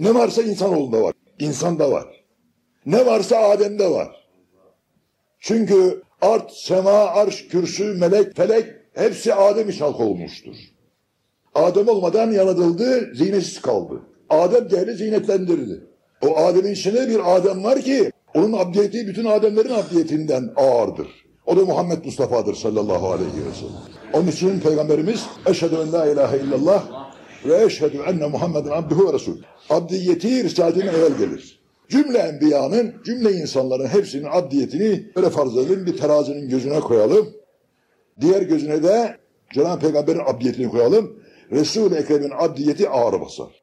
Ne varsa insanoğlunda var. İnsanda var. Ne varsa Adem'de var. Çünkü art, sema, arş, kürsü, melek, felek hepsi Adem için halk olmuştur. Adem olmadan yaratıldı, zinetsiz kaldı. Adem değerli zinetlendirdi. O Adem'in içinde bir Adem var ki onun abdiyeti bütün Ademlerin abdiyetinden ağırdır. O da Muhammed Mustafa'dır sallallahu aleyhi ve sellem. Onun için Peygamberimiz Eşhedü en la ilahe illallah ve eşhedü enne Muhammeden abduhu ve resul. Abdiyeti risaletinden evvel gelir. Cümle enbiyanın, cümle insanların hepsinin abdiyetini böyle farz edelim bir terazinin gözüne koyalım. Diğer gözüne de Cenab-ı Peygamber'in abdiyetini koyalım. Resul-i Ekrem'in abdiyeti ağır basar.